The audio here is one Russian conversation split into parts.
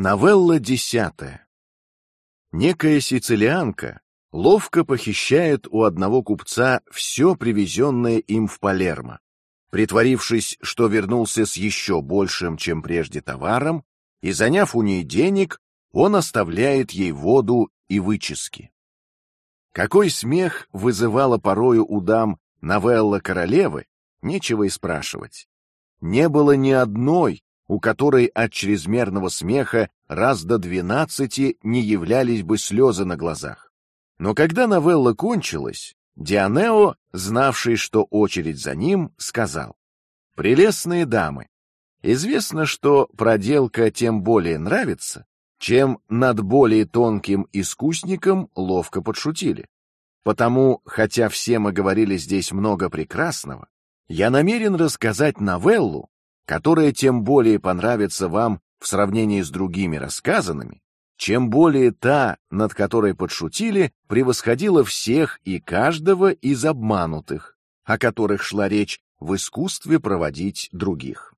Новелла десятая. Некая сицилианка ловко похищает у одного купца все привезенное им в Палермо, притворившись, что вернулся с еще большим, чем прежде, товаром, и заняв у ней денег, он оставляет ей воду и вычески. Какой смех вызывала порою у дам новелла королевы, нечего и спрашивать. Не было ни одной, у которой от чрезмерного смеха раз до двенадцати не являлись бы слезы на глазах. Но когда новелла кончилась, Дианео, знавший, что очередь за ним, сказал: "Прелестные дамы, известно, что проделка тем более нравится, чем над более тонким искусником ловко подшутили. Потому, хотя все мы говорили здесь много прекрасного, я намерен рассказать новеллу, которая тем более понравится вам в сравнении с другими рассказанными, чем более та, над которой подшутили, превосходила всех и каждого из обманутых, о которых шла речь в искусстве проводить других.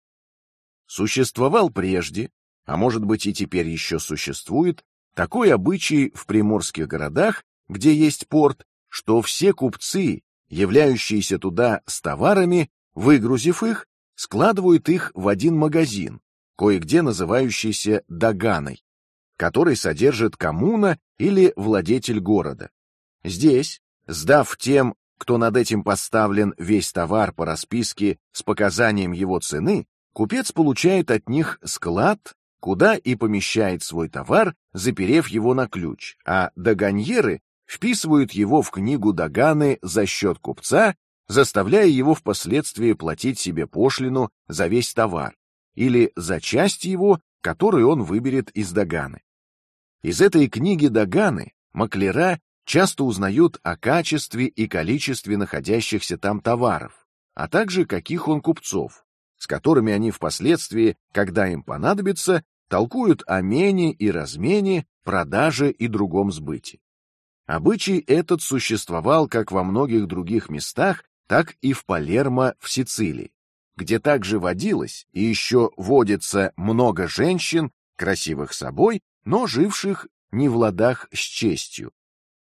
Существовал прежде, а может быть и теперь еще существует, такой обычай в приморских городах, где есть порт, что все купцы, являющиеся туда с товарами, выгрузив их, складывают их в один магазин, кое-где называющийся доганой, который содержит коммуна или владетель города. Здесь, сдав тем, кто над этим поставлен весь товар по расписке с показанием его цены, купец получает от них склад, куда и помещает свой товар, заперев его на ключ, а доганьеры вписывают его в книгу доганы за счет купца заставляя его впоследствии платить себе пошлину за весь товар или за часть его, которую он выберет из доганы. Из этой книги доганы маклера часто узнают о качестве и количестве находящихся там товаров, а также каких он купцов, с которыми они впоследствии, когда им понадобится, толкуют о мене и размене, продаже и другом сбыте. Обычай этот существовал как во многих других местах так и в Палермо в Сицилии, где также водилось и еще водится много женщин, красивых собой, но живших не в ладах с честью.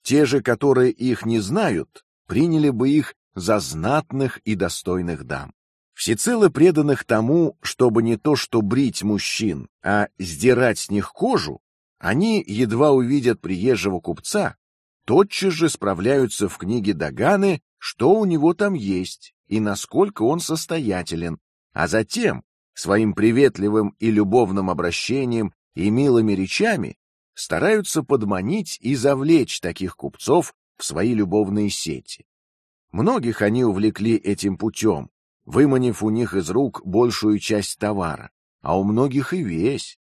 Те же, которые их не знают, приняли бы их за знатных и достойных дам. Всецело преданных тому, чтобы не то что брить мужчин, а сдирать с них кожу, они едва увидят приезжего купца, тотчас же справляются в книге Даганы что у него там есть и насколько он состоятелен, а затем своим приветливым и любовным обращением и милыми речами стараются подманить и завлечь таких купцов в свои любовные сети. Многих они увлекли этим путем, выманив у них из рук большую часть товара, а у многих и весь.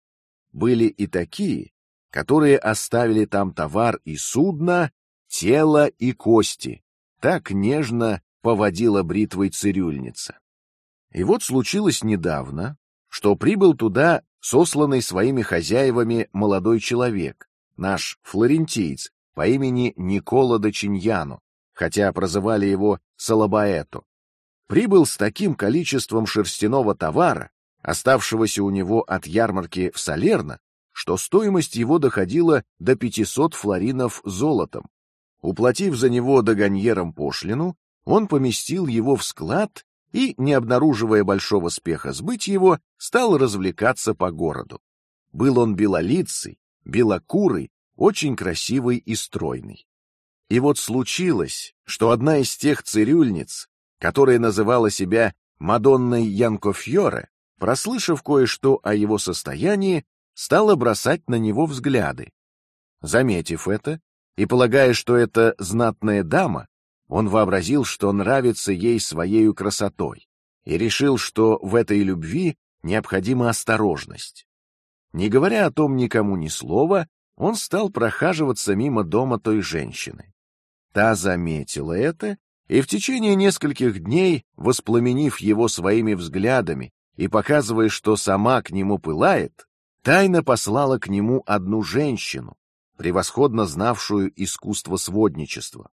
Были и такие, которые оставили там товар и судно, тело и кости, так нежно поводила бритвой цирюльница. И вот случилось недавно, что прибыл туда сосланный своими хозяевами молодой человек, наш флорентиец по имени Никола де Чиньяно, хотя прозывали его Салабаэто. Прибыл с таким количеством шерстяного товара, оставшегося у него от ярмарки в Салерно, что стоимость его доходила до 500 флоринов золотом, Уплатив за него догоньером пошлину, он поместил его в склад и, не обнаруживая большого спеха сбыть его, стал развлекаться по городу. Был он белолицый, белокурый, очень красивый и стройный. И вот случилось, что одна из тех цирюльниц, которая называла себя Мадонной Янкофьоре, прослышав кое-что о его состоянии, стала бросать на него взгляды. Заметив это, и полагая, что это знатная дама, он вообразил, что нравится ей своей красотой, и решил, что в этой любви необходима осторожность. Не говоря о том никому ни слова, он стал прохаживаться мимо дома той женщины. Та заметила это и в течение нескольких дней, воспламенив его своими взглядами и показывая, что сама к нему пылает, тайно послала к нему одну женщину, превосходно знавшую искусство сводничества.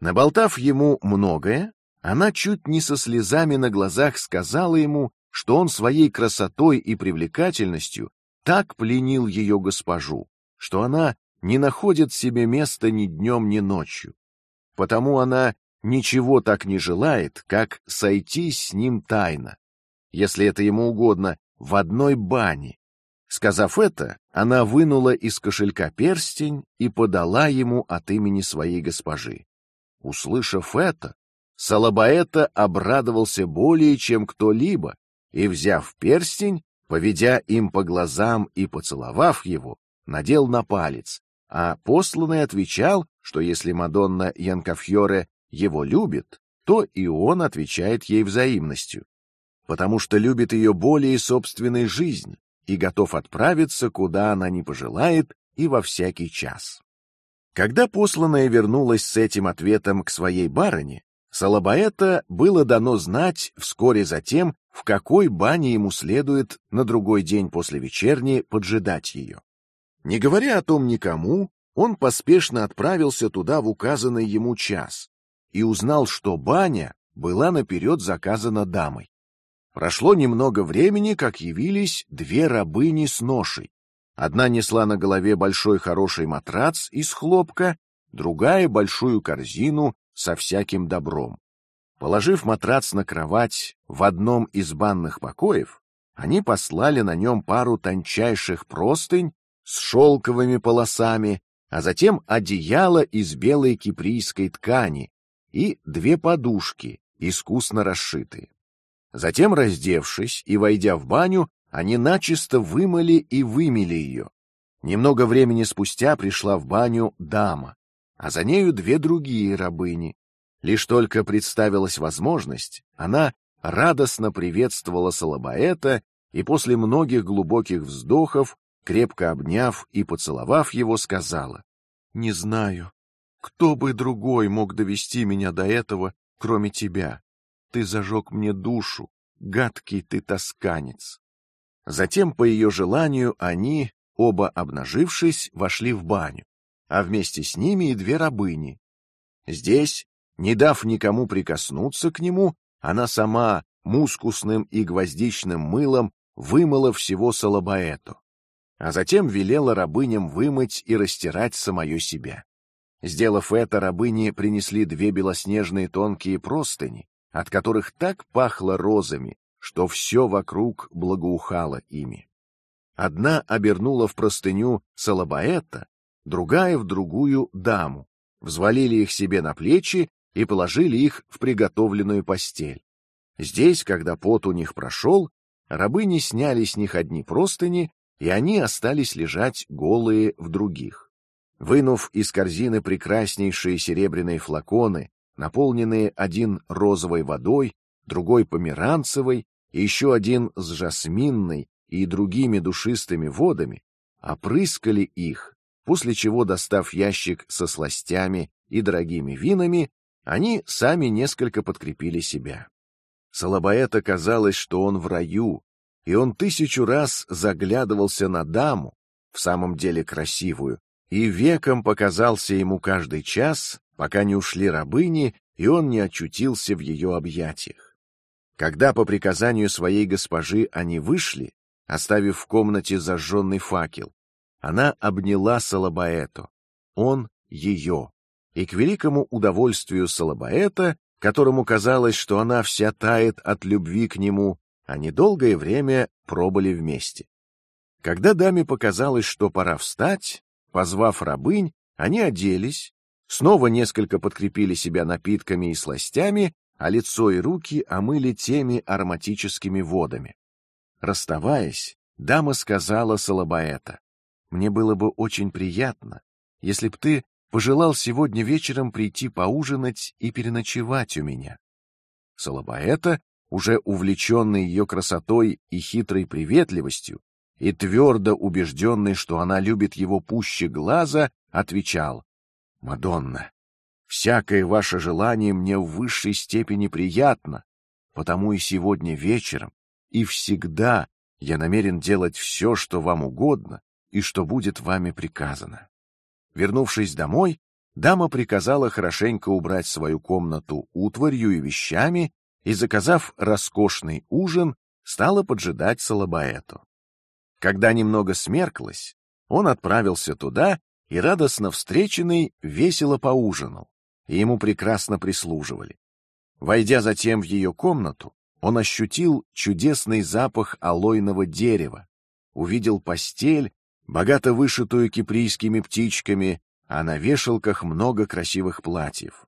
Наболтав ему многое, она чуть не со слезами на глазах сказала ему, что он своей красотой и привлекательностью так пленил ее госпожу, что она не находит себе места ни днем, ни ночью. Потому она ничего так не желает, как сойтись с ним тайно, если это ему угодно, в одной бане. Сказав это, она вынула из кошелька перстень и подала ему от имени своей госпожи. Услышав это, Салабаэта обрадовался более чем кто-либо и, взяв перстень, поведя им по глазам и поцеловав его, надел на палец, а посланный отвечал, что если Мадонна Янкафьоре его любит, то и он отвечает ей взаимностью, потому что любит ее более собственной жизни и готов отправиться куда она не пожелает и во всякий час. Когда посланная вернулась с этим ответом к своей барыне, Салабаэта было дано знать вскоре затем, в какой бане ему следует на другой день после вечерни поджидать ее. Не говоря о том никому, он поспешно отправился туда в указанный ему час и узнал, что баня была наперед заказана дамой. Прошло немного времени, как явились две рабыни с ношей. Одна несла на голове большой хороший матрац из хлопка, другая большую корзину со всяким добром. Положив матрац на кровать в одном из банных покоев, они послали на нем пару тончайших простынь с шелковыми полосами, а затем одеяло из белой киприйской ткани и две подушки, искусно расшитые. Затем, раздевшись и войдя в баню, они начисто вымыли и вымели ее. Немного времени спустя пришла в баню дама а за нею две другие рабыни. Лишь только представилась возможность, она радостно приветствовала Салабаэта и после многих глубоких вздохов, крепко обняв и поцеловав его, сказала: "Не знаю, кто бы другой мог довести меня до этого, кроме тебя. Ты зажег мне душу, гадкий ты тосканец". Затем, по ее желанию, они, оба обнажившись, вошли в баню а вместе с ними и две рабыни. Здесь, не дав никому прикоснуться к нему, она сама мускусным и гвоздичным мылом вымыла всего Салабаэту, а затем велела рабыням вымыть и растирать самое себя. Сделав это, рабыни принесли две белоснежные тонкие простыни, от которых так пахло розами, что все вокруг благоухало ими. Одна обернула в простыню Салабаэта, другая в другую даму, взвалили их себе на плечи и положили их в приготовленную постель. Здесь, когда пот у них прошел, рабыни сняли с них одни простыни, и они остались лежать голые в других. Вынув из корзины прекраснейшие серебряные флаконы, наполненные один розовой водой, другой померанцевой и еще один с жасминной и другими душистыми водами, опрыскали их после чего, достав ящик со сластями и дорогими винами, они сами несколько подкрепили себя. Салабаэта казалось, что он в раю, и он тысячу раз заглядывался на даму, в самом деле красивую, и веком показался ему каждый час, пока не ушли рабыни, и он не очутился в ее объятиях. Когда по приказанию своей госпожи они вышли, оставив в комнате зажженный факел, она обняла Салабаэту, он ее, и к великому удовольствию Салабаэта, которому казалось, что она вся тает от любви к нему, они долгое время пробыли вместе. Когда даме показалось, что пора встать, позвав рабынь, они оделись, снова несколько подкрепили себя напитками и сластями, а лицо и руки омыли теми ароматическими водами. Расставаясь, дама сказала Салабаэта: мне было бы очень приятно, если б ты пожелал сегодня вечером прийти поужинать и переночевать у меня. Салабаэта, уже увлеченный ее красотой и хитрой приветливостью, и твердо убежденный, что она любит его пуще глаза, отвечал: Мадонна, всякое ваше желание мне в высшей степени приятно, потому и сегодня вечером и всегда я намерен делать все, что вам угодно, и что будет вами приказано. Вернувшись домой, дама приказала хорошенько убрать свою комнату утварью и вещами и, заказав роскошный ужин, стала поджидать Салабаэту. Когда немного смерклось, он отправился туда и радостно встреченный весело поужинал, и ему прекрасно прислуживали. Войдя затем в ее комнату, он ощутил чудесный запах алойного дерева, увидел постель, богато вышитую киприйскими птичками, а на вешалках много красивых платьев.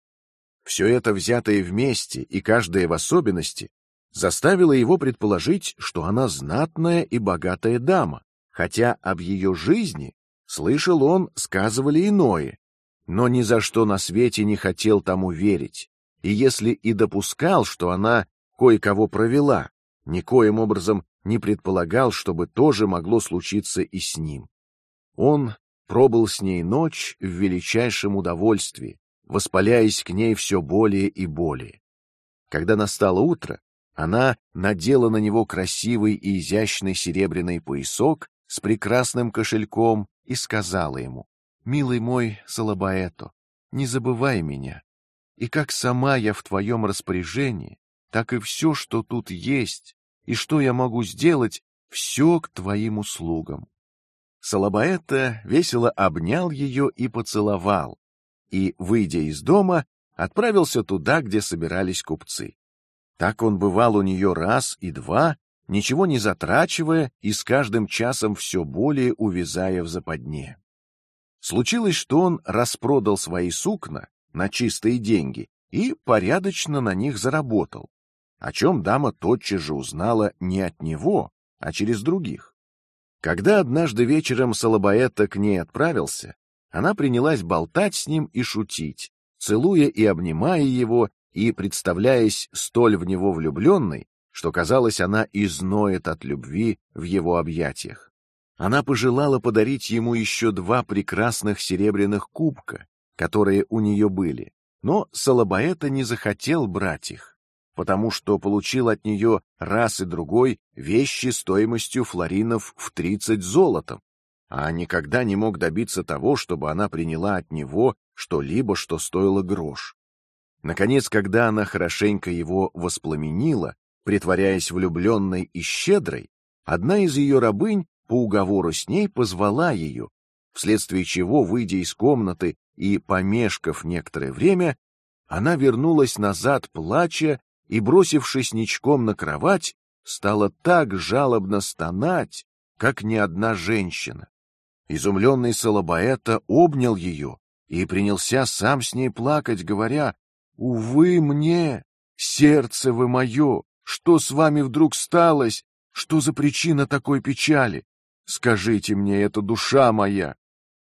Все это взятое вместе и каждое в особенности заставило его предположить, что она знатная и богатая дама, хотя об ее жизни слышал он сказывали иное, но ни за что на свете не хотел тому верить, и если и допускал, что она кое-кого провела, никоим образом не предполагал, чтобы тоже могло случиться и с ним. Он пробыл с ней ночь в величайшем удовольствии, воспаляясь к ней все более и более. Когда настало утро, она надела на него красивый и изящный серебряный поясок с прекрасным кошельком и сказала ему: "Милый мой Салабаэто, не забывай меня, и как сама я в твоем распоряжении, так и все, что тут есть, и что я могу сделать, все к твоим услугам". Салабаэто весело обнял ее и поцеловал, и, выйдя из дома, отправился туда, где собирались купцы. Так он бывал у нее раз и два, ничего не затрачивая и с каждым часом все более увязая в западне. Случилось, что он распродал свои сукна на чистые деньги и порядочно на них заработал, о чем дама тотчас же узнала не от него, а через других. Когда однажды вечером Салабаэта к ней отправился, она принялась болтать с ним и шутить, целуя и обнимая его и представляясь столь в него влюбленной, что казалось, она изноет от любви в его объятиях. Она пожелала подарить ему еще два прекрасных серебряных кубка, которые у нее были, но Салабаэта не захотел брать их, потому что получил от нее раз и другой вещи стоимостью флоринов в тридцать золотом, а никогда не мог добиться того, чтобы она приняла от него что-либо, что стоило грош. Наконец, когда она хорошенько его воспламенила, притворяясь влюбленной и щедрой, одна из ее рабынь по уговору с ней позвала ее, вследствие чего, выйдя из комнаты и помешков некоторое время, она вернулась назад, плача и, бросившись ничком на кровать, стала так жалобно стонать, как ни одна женщина. Изумленный Салабаэта обнял ее и принялся сам с ней плакать, говоря: "Увы мне, сердце вы мое, что с вами вдруг сталось? Что за причина такой печали? Скажите мне, это душа моя".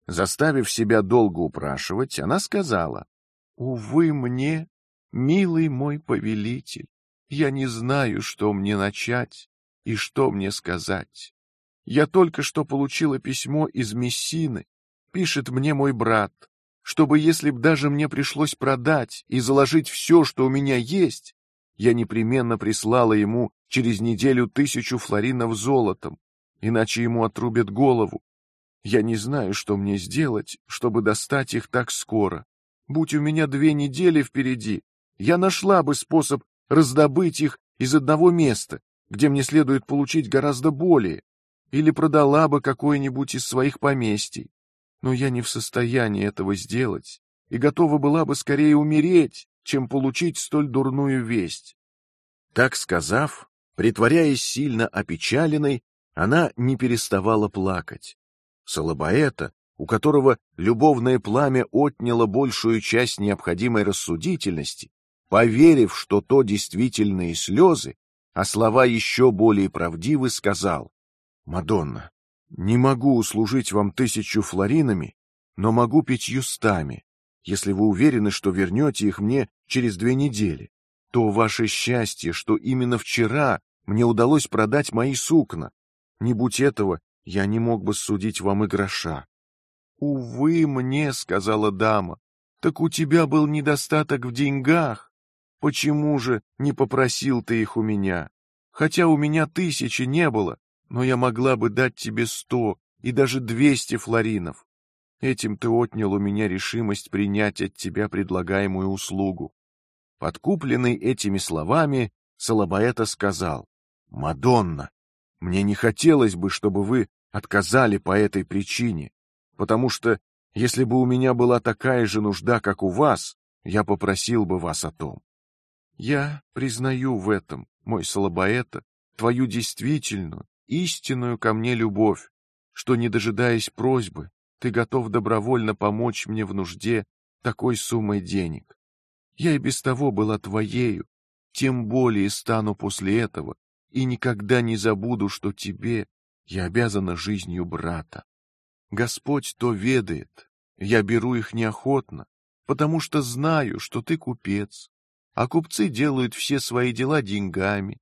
Заставив себя долго упрашивать, она сказала: "Увы мне, милый мой повелитель, я не знаю, что мне начать и что мне сказать. Я только что получила письмо из Мессины. Пишет мне мой брат, чтобы, если б даже мне пришлось продать и заложить все, что у меня есть, я непременно прислала ему через неделю тысячу флоринов золотом, иначе ему отрубят голову. Я не знаю, что мне сделать, чтобы достать их так скоро. Будь у меня две недели впереди, я нашла бы способ раздобыть их из одного места, где мне следует получить гораздо более или продала бы какое-нибудь из своих поместий. Но я не в состоянии этого сделать и готова была бы скорее умереть, чем получить столь дурную весть. Так сказав, притворяясь сильно опечаленной, она не переставала плакать. Салабаэта, у которого любовное пламя отняло большую часть необходимой рассудительности, поверив, что то действительные слезы, а слова еще более правдивы, сказал: Мадонна, не могу услужить вам тысячу флоринами, но могу пятьюстами, если вы уверены, что вернете их мне через две недели. То ваше счастье, что именно вчера мне удалось продать мои сукна. Не будь этого, я не мог бы судить вам и гроша. Увы мне, сказала дама, так у тебя был недостаток в деньгах. Почему же не попросил ты их у меня? Хотя у меня тысячи не было, но я могла бы дать тебе сто и даже двести флоринов. Этим ты отнял у меня решимость принять от тебя предлагаемую услугу. Подкупленный этими словами, Салабаэта сказал: "Мадонна, мне не хотелось бы, чтобы вы отказали по этой причине, потому что если бы у меня была такая же нужда, как у вас, я попросил бы вас о том. Я признаю в этом, мой Салабаэта, твою действительную, истинную ко мне любовь, что не дожидаясь просьбы, ты готов добровольно помочь мне в нужде такой суммой денег. Я и без того была твоею, тем более стану после этого и никогда не забуду, что тебе я обязана жизнью брата. Господь то ведает, я беру их неохотно, потому что знаю, что ты купец, а купцы делают все свои дела деньгами.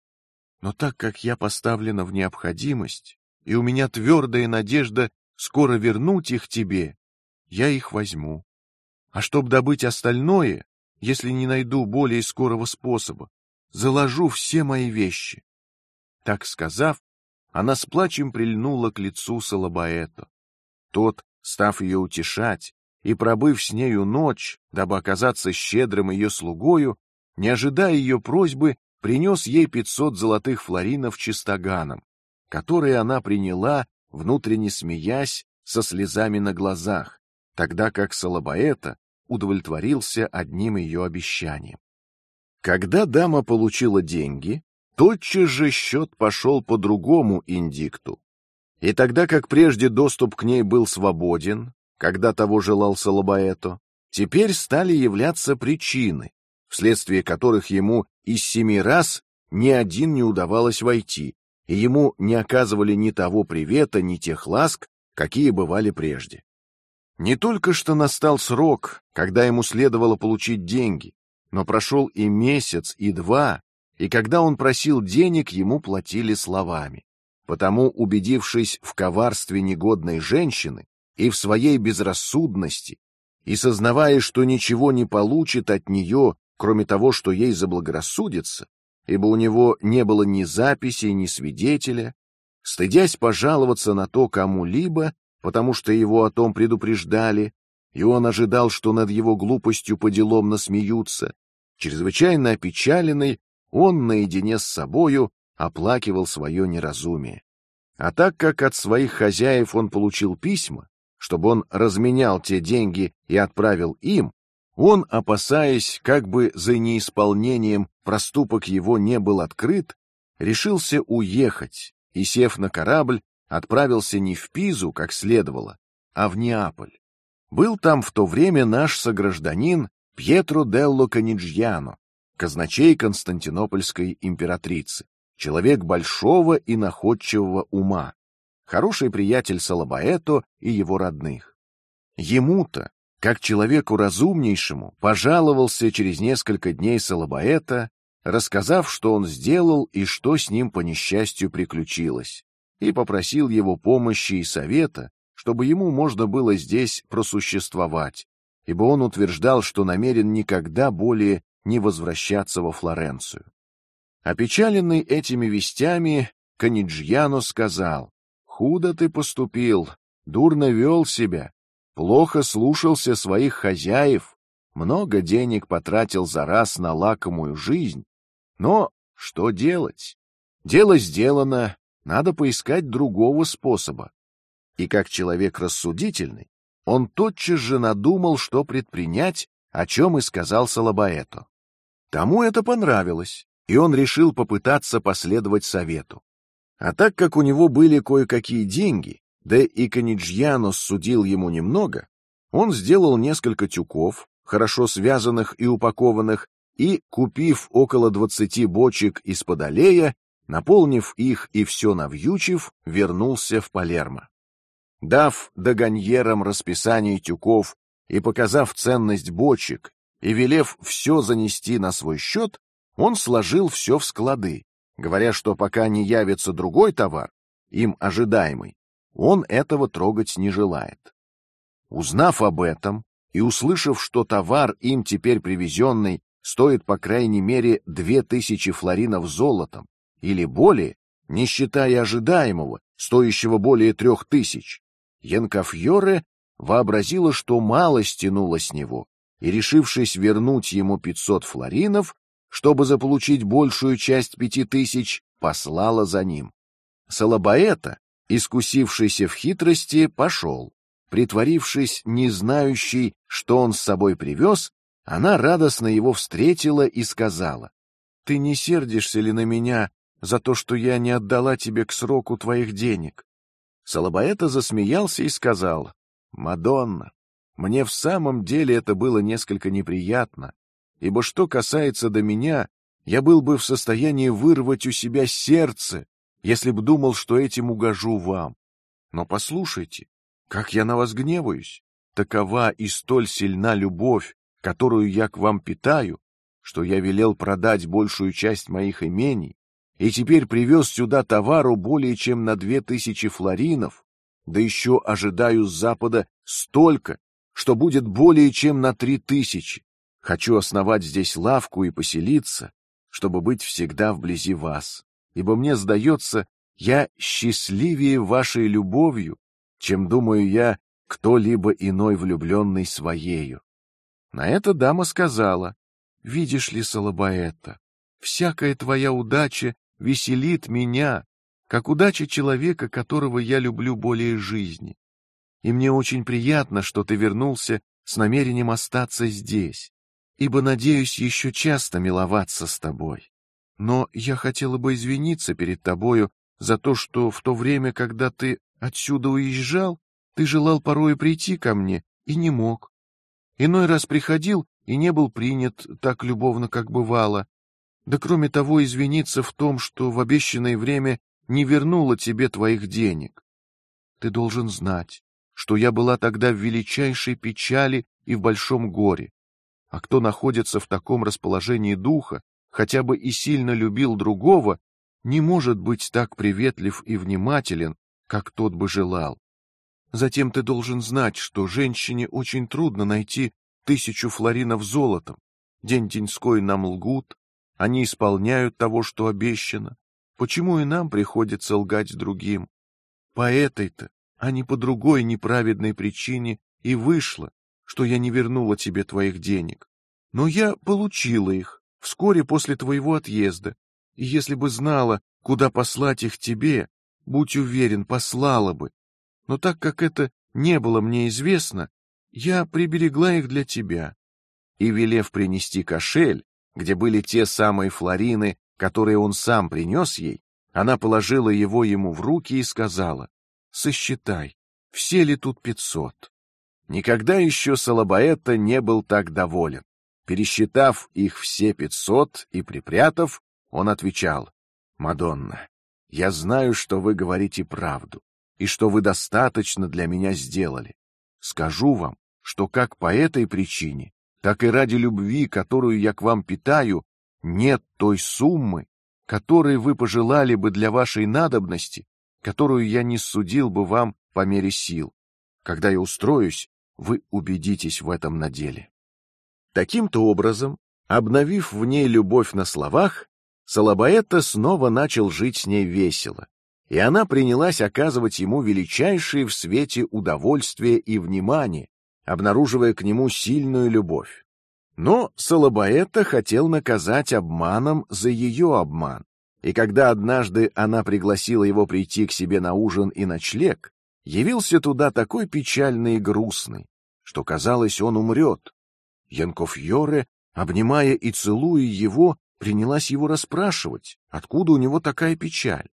Но так как я поставлена в необходимость, и у меня твердая надежда скоро вернуть их тебе, я их возьму. А чтоб добыть остальное, если не найду более скорого способа, заложу все мои вещи. Так сказав, она с плачем прильнула к лицу Салабаэто. Тот, став ее утешать и пробыв с нею ночь, дабы оказаться щедрым ее слугою, не ожидая ее просьбы, принес ей пятьсот золотых флоринов чистоганом, которые она приняла внутренне смеясь, со слезами на глазах, тогда как Салабаэта удовлетворился одним ее обещанием. Когда дама получила деньги, тотчас же счет пошел по другому индикту, и тогда как прежде доступ к ней был свободен, когда того желал Салабаэто, теперь стали являться причины, вследствие которых ему из семи раз ни один не удавалось войти, и ему не оказывали ни того привета, ни тех ласк, какие бывали прежде. Не только что настал срок, когда ему следовало получить деньги, но прошел и месяц, и два, и когда он просил денег, ему платили словами. Потому, убедившись в коварстве негодной женщины и в своей безрассудности, и сознавая, что ничего не получит от нее, кроме того, что ей заблагорассудится, ибо у него не было ни записи, ни свидетеля, стыдясь пожаловаться на то кому-либо, потому что его о том предупреждали, и он ожидал, что над его глупостью по делам насмеются. Чрезвычайно опечаленный, он наедине с собою оплакивал свое неразумие. А так как от своих хозяев он получил письма, чтобы он разменял те деньги и отправил им, он, опасаясь, как бы за неисполнением проступок его не был открыт, решился уехать и, сев на корабль, отправился не в Пизу, как следовало, а в Неаполь. Был там в то время наш согражданин Пьетро делло Каниджьяно, казначей Константинопольской императрицы, человек большого и находчивого ума, хороший приятель Салабаэто и его родных. Ему-то, как человеку разумнейшему, пожаловался через несколько дней Салабаэта рассказав, что он сделал и что с ним по несчастью приключилось, и попросил его помощи и совета, чтобы ему можно было здесь просуществовать, ибо он утверждал, что намерен никогда более не возвращаться во Флоренцию. Опечаленный этими вестями, Каниджьяно сказал: "Худо ты поступил, дурно вел себя, плохо слушался своих хозяев, много денег потратил за раз на лакомую жизнь, но что делать? Дело сделано, надо поискать другого способа. И как человек рассудительный, он тотчас же надумал, что предпринять, о чем и сказал Салабаэту. Тому это понравилось, и он решил попытаться последовать совету. А так как у него были кое-какие деньги, да и Каниджьянос судил ему немного, он сделал несколько тюков, хорошо связанных и упакованных, и, купив около двадцати бочек из-под наполнив их и все навьючив, вернулся в Палермо. Дав доганьерам расписание тюков и показав ценность бочек и велев все занести на свой счет, он сложил все в склады, говоря, что пока не явится другой товар, им ожидаемый, он этого трогать не желает. Узнав об этом и услышав, что товар им теперь привезенный стоит по крайней мере две тысячи флоринов золотом или более, не считая ожидаемого, стоящего более трех тысяч. Янкафьоре вообразила, что мало стянуло с него, и, решившись вернуть ему пятьсот флоринов, чтобы заполучить большую часть пяти тысяч, послала за ним. Салабаэта, искусившийся в хитрости, пошел. Притворившись не знающей, что он с собой привез, она радостно его встретила и сказала: "Ты не сердишься ли на меня за то, что я не отдала тебе к сроку твоих денег?" Салабаэта засмеялся и сказал: "Мадонна, мне в самом деле это было несколько неприятно, ибо что касается до меня, я был бы в состоянии вырвать у себя сердце, если б думал, что этим угожу вам. Но послушайте, как я на вас гневаюсь. Такова и столь сильна любовь, которую я к вам питаю, что я велел продать большую часть моих имений и теперь привез сюда товару более чем на две тысячи флоринов, да еще ожидаю с запада столько, что будет более чем на три тысячи. Хочу основать здесь лавку и поселиться, чтобы быть всегда вблизи вас, ибо мне сдается, я счастливее вашей любовью, чем думаю я кто-либо иной влюбленный своею. На это дама сказала: видишь ли, Салабаэта, всякая твоя удача веселит меня, как удача человека, которого я люблю более жизни. И мне очень приятно, что ты вернулся с намерением остаться здесь, ибо надеюсь еще часто миловаться с тобой. Но я хотела бы извиниться перед тобою за то, что в то время, когда ты отсюда уезжал, ты желал порой прийти ко мне и не мог. Иной раз приходил и не был принят так любовно, как бывало. Да кроме того, извиниться в том, что в обещанное время не вернула тебе твоих денег. Ты должен знать, что я была тогда в величайшей печали и в большом горе. А кто находится в таком расположении духа, хотя бы и сильно любил другого, не может быть так приветлив и внимателен, как тот бы желал. Затем ты должен знать, что женщине очень трудно найти тысячу флоринов золотом. День деньской нам лгут, они исполняют того, что обещано. Почему и нам приходится лгать другим? По этой-то а не по другой неправедной причине и вышло, что я не вернула тебе твоих денег. Но я получила их вскоре после твоего отъезда, и если бы знала, куда послать их тебе, будь уверен, послала бы. Но так как это не было мне известно, я приберегла их для тебя. И велев принести кошель, где были те самые флорины, которые он сам принес ей, она положила его ему в руки и сказала: Сосчитай, все ли тут пятьсот. Никогда еще Салабаэта не был так доволен. Пересчитав их все пятьсот и припрятав, он отвечал: Мадонна, я знаю, что вы говорите правду и что вы достаточно для меня сделали. Скажу вам, что как по этой причине, так и ради любви, которую я к вам питаю, нет той суммы, которой вы пожелали бы для вашей надобности, которую я не судил бы вам по мере сил. Когда я устроюсь, вы убедитесь в этом на деле. Таким-то образом, обновив в ней любовь на словах, Салабаэта снова начал жить с ней весело, и она принялась оказывать ему величайшие в свете удовольствие и внимание, обнаруживая к нему сильную любовь. Но Салабаэта хотел наказать обманом за ее обман, и когда однажды она пригласила его прийти к себе на ужин и ночлег, явился туда такой печальный и грустный, что казалось, он умрет. Янков Йоре, обнимая и целуя его, принялась его расспрашивать, откуда у него такая печаль.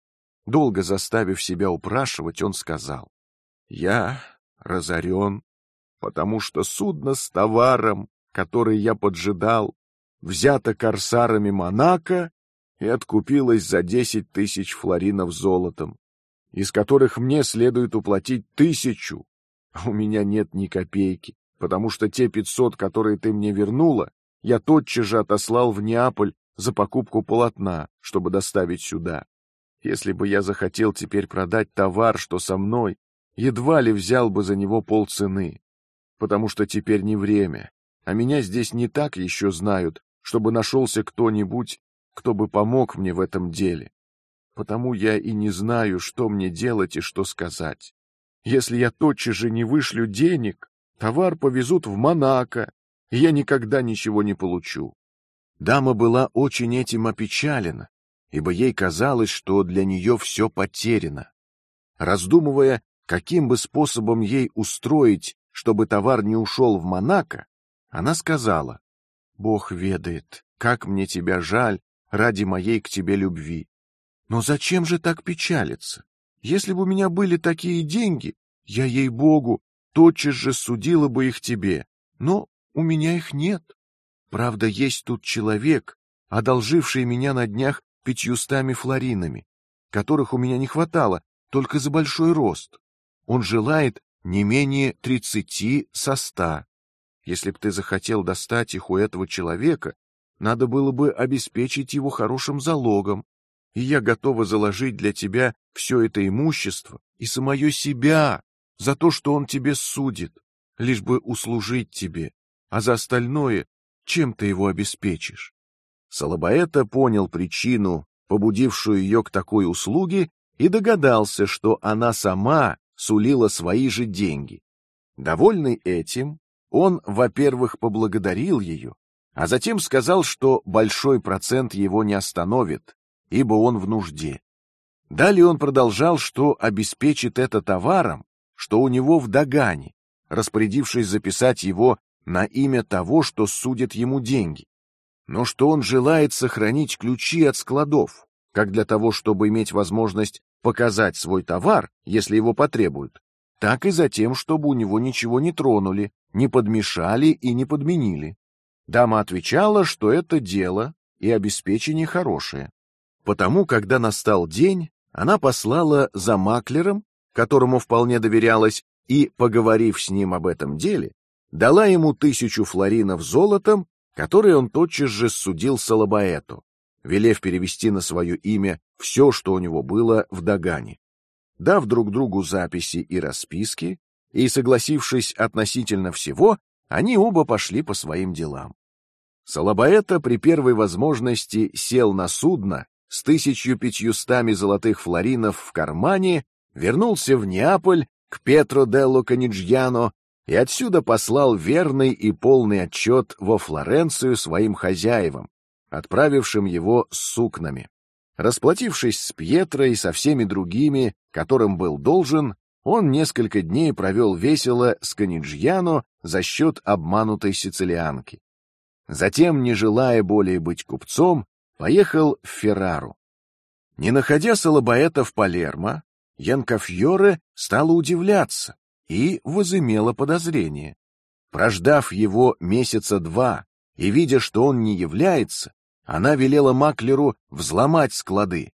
Долго заставив себя упрашивать, он сказал: "Я разорен, потому что судно с товаром, который я поджидал, взято корсарами Монако и откупилась за десять тысяч флоринов золотом, из которых мне следует уплатить тысячу. А у меня нет ни копейки, потому что те пятьсот, которые ты мне вернула, я тотчас же отослал в Неаполь за покупку полотна, чтобы доставить сюда. Если бы я захотел теперь продать товар, что со мной, едва ли взял бы за него полцены, потому что теперь не время, а меня здесь не так еще знают, чтобы нашелся кто-нибудь, кто бы помог мне в этом деле. Потому я и не знаю, что мне делать и что сказать. Если я тотчас же не вышлю денег, товар повезут в Монако, я никогда ничего не получу. Дама была очень этим опечалена ибо ей казалось, что для нее все потеряно. Раздумывая, каким бы способом ей устроить, чтобы товар не ушел в Монако, она сказала: "Бог ведает, как мне тебя жаль ради моей к тебе любви. Но зачем же так печалиться? Если бы у меня были такие деньги, я ей Богу тотчас же судила бы их тебе. Но у меня их нет. Правда, есть тут человек, одолживший меня на днях пятьюстами флоринами, которых у меня не хватало только за большой рост. Он желает не менее тридцати со ста. Если б ты захотел достать их у этого человека, надо было бы обеспечить его хорошим залогом, и я готова заложить для тебя все это имущество и самое себя за то, что он тебе судит, лишь бы услужить тебе, а за остальное чем ты его обеспечишь? Салабаэта понял причину, побудившую ее к такой услуге, и догадался, что она сама сулила свои же деньги. Довольный этим, он, во-первых, поблагодарил ее, а затем сказал, что большой процент его не остановит, ибо он в нужде. Далее он продолжал, что обеспечит это товаром, что у него в Дагане, распорядившись записать его на имя того, что судит ему деньги, но что он желает сохранить ключи от складов, как для того, чтобы иметь возможность показать свой товар, если его потребуют, так и за тем, чтобы у него ничего не тронули, не подмешали и не подменили. Дама отвечала, что это дело и обеспечение хорошее. Потому, когда настал день, она послала за маклером, которому вполне доверялась, и, поговорив с ним об этом деле, дала ему тысячу флоринов золотом, которые он тотчас же судил Салабаэту, велев перевести на свое имя все, что у него было в Дагане. Дав друг другу записи и расписки, и согласившись относительно всего, они оба пошли по своим делам. Салабаэта при первой возможности сел на судно с тысячью пятьюстами золотых флоринов в кармане, вернулся в Неаполь к Петро делло Каниджьяно и отсюда послал верный и полный отчет во Флоренцию своим хозяевам, отправившим его с сукнами. Расплатившись с Пьетро и со всеми другими, которым был должен, он несколько дней провел весело с Каниджьяно за счет обманутой сицилианки. Затем, не желая более быть купцом, поехал в Феррару. Не находя Салабаэта в Палермо, Янкафьоре стала удивляться и возымела подозрение. Прождав его месяца два и видя, что он не является, она велела маклеру взломать склады.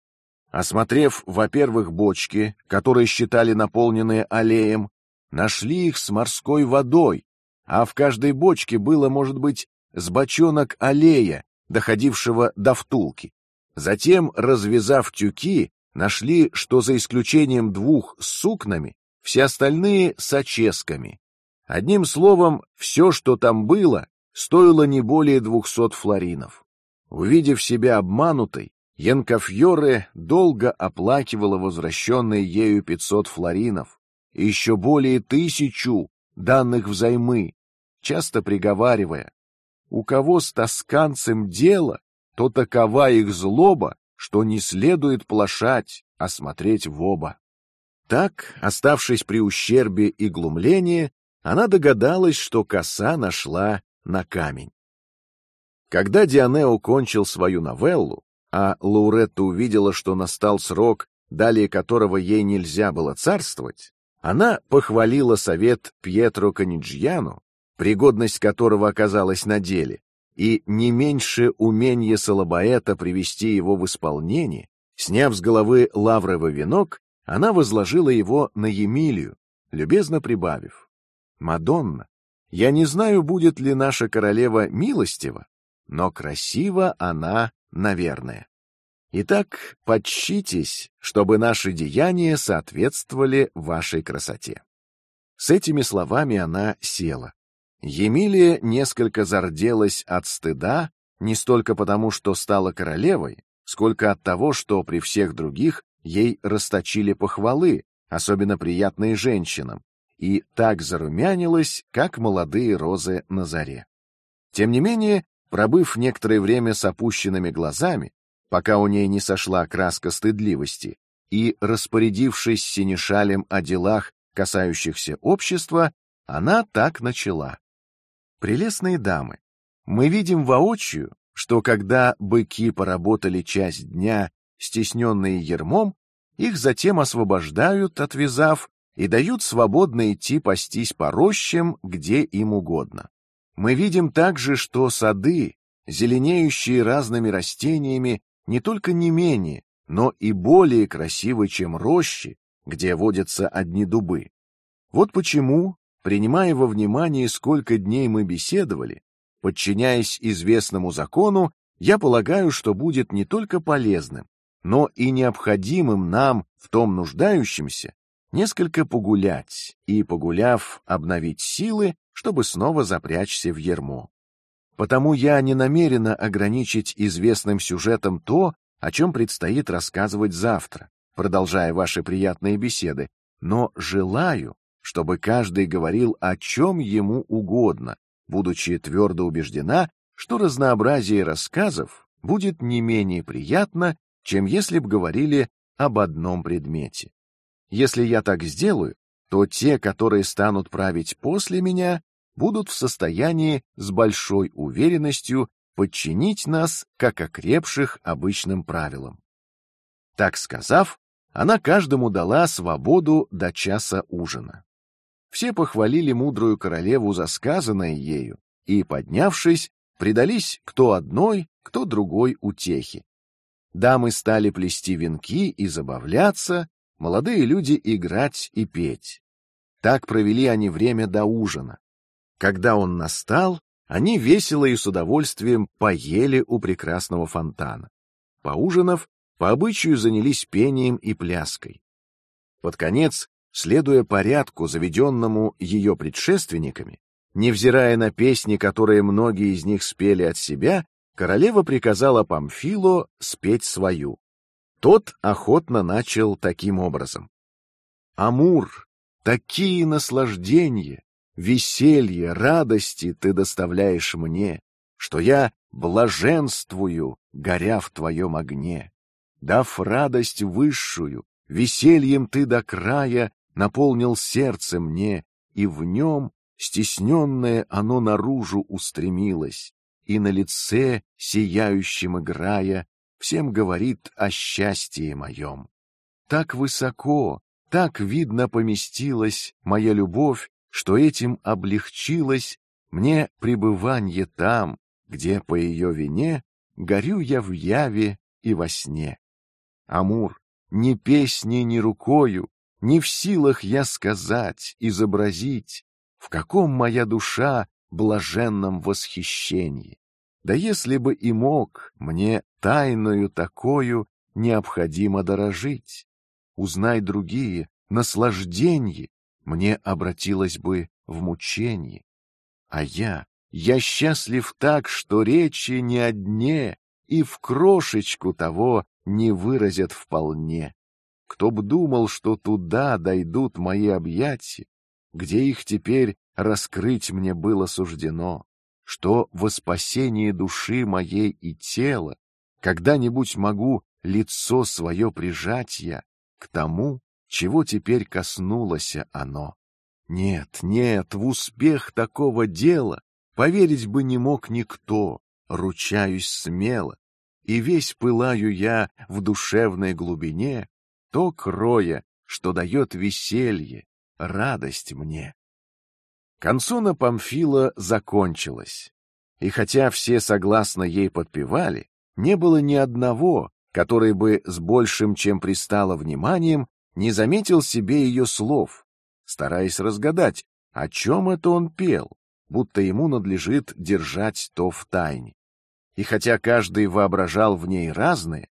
Осмотрев, во-первых, бочки, которые считали наполненные аллеем, нашли их с морской водой, а в каждой бочке было, может быть, с бочонок аллея, доходившего до втулки. Затем, развязав тюки, нашли, что за исключением двух с сукнами, все остальные с оческами. Одним словом, все, что там было, стоило не более двухсот флоринов. Увидев себя обманутой, Янкафьоре долго оплакивала возвращенные ею пятьсот флоринов и еще более тысячу данных взаймы, часто приговаривая: у кого с тосканцем дело, то такова их злоба, что не следует плашать, а смотреть в оба. Так, оставшись при ущербе и глумлении, она догадалась, что коса нашла на камень. Когда Дианео кончил свою новеллу, а Лауретта увидела, что настал срок, далее которого ей нельзя было царствовать, она похвалила совет Пьетро Каниджьяну, пригодность которого оказалась на деле, и не меньше умения Салабаэта привести его в исполнение, сняв с головы лавровый венок, она возложила его на Емилию, любезно прибавив: "Мадонна, я не знаю, будет ли наша королева милостива, но красива она, наверное. Итак, подчитесь, чтобы наши деяния соответствовали вашей красоте. С этими словами она села. Емилия несколько зарделась от стыда, не столько потому, что стала королевой, сколько от того, что при всех других ей расточили похвалы, особенно приятные женщинам, и так зарумянилась, как молодые розы на заре. Тем не менее, Пробыв некоторое время с опущенными глазами, пока у ней не сошла краска стыдливости, и, распорядившись синешалем о делах, касающихся общества, она так начала: "Прелестные дамы, мы видим воочию, что когда быки поработали часть дня, стесненные ермом, их затем освобождают, отвязав, и дают свободно идти пастись по рощам, где им угодно. Мы видим также, что сады, зеленеющие разными растениями, не только не менее, но и более красивы, чем рощи, где водятся одни дубы. Вот почему, принимая во внимание, сколько дней мы беседовали, подчиняясь известному закону, я полагаю, что будет не только полезным, но и необходимым нам в том нуждающимся несколько погулять и, погуляв, обновить силы, чтобы снова запрячься в ермо. Потому я не намерена ограничить известным сюжетом то, о чем предстоит рассказывать завтра, продолжая ваши приятные беседы, но желаю, чтобы каждый говорил о чем ему угодно, будучи твердо убеждена, что разнообразие рассказов будет не менее приятно, чем если б говорили об одном предмете. Если я так сделаю, то те, которые станут править после меня, будут в состоянии с большой уверенностью подчинить нас, как окрепших обычным правилам. Так сказав, она каждому дала свободу до часа ужина. Все похвалили мудрую королеву за сказанное ею и, поднявшись, предались кто одной, кто другой утехе. Дамы стали плести венки и забавляться, молодые люди играть и петь. Так провели они время до ужина. Когда он настал, они весело и с удовольствием поели у прекрасного фонтана. Поужинав, по обычаю занялись пением и пляской. Под конец, следуя порядку, заведенному ее предшественниками, невзирая на песни, которые многие из них спели от себя, королева приказала Памфило спеть свою. Тот охотно начал таким образом: Амур, такие наслаждения, веселье, радости ты доставляешь мне, что я блаженствую, горя в твоем огне. Дав радость высшую, весельем ты до края наполнил сердце мне, и в нем стесненное оно наружу устремилось, и на лице сияющем играя всем говорит о счастье моем. Так высоко, так видно поместилась моя любовь, что этим облегчилось мне пребывание там, где по ее вине горю я в яве и во сне. Амур, ни песней, ни рукою, не в силах я сказать, изобразить, в каком моя душа блаженном восхищении. Да если бы и мог, мне тайною такою необходимо дорожить. Узнай другие, наслажденье мне обратилось бы в мучение. А я, я счастлив так, что речи не о и в крошечку того не выразят вполне. Кто б думал, что туда дойдут мои объятия, где их теперь раскрыть мне было суждено что во спасении души моей и тела когда-нибудь могу лицо свое прижать я к тому, чего теперь коснулось оно. Нет, нет, в успех такого дела поверить бы не мог никто, ручаюсь смело, и весь пылаю я в душевной глубине, то кроя, что дает веселье, радость мне. Концона Памфила закончилась, и хотя все согласно ей подпевали, не было ни одного, который бы с большим, чем пристало вниманием, не заметил себе ее слов, стараясь разгадать, о чем это он пел, будто ему надлежит держать то в тайне. И хотя каждый воображал в ней разное,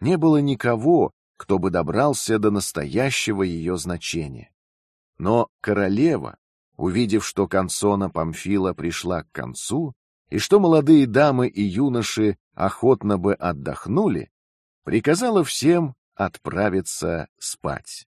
не было никого, кто бы добрался до настоящего ее значения. Но королева, увидев, что концона Памфила пришла к концу и что молодые дамы и юноши охотно бы отдохнули, приказала всем отправиться спать.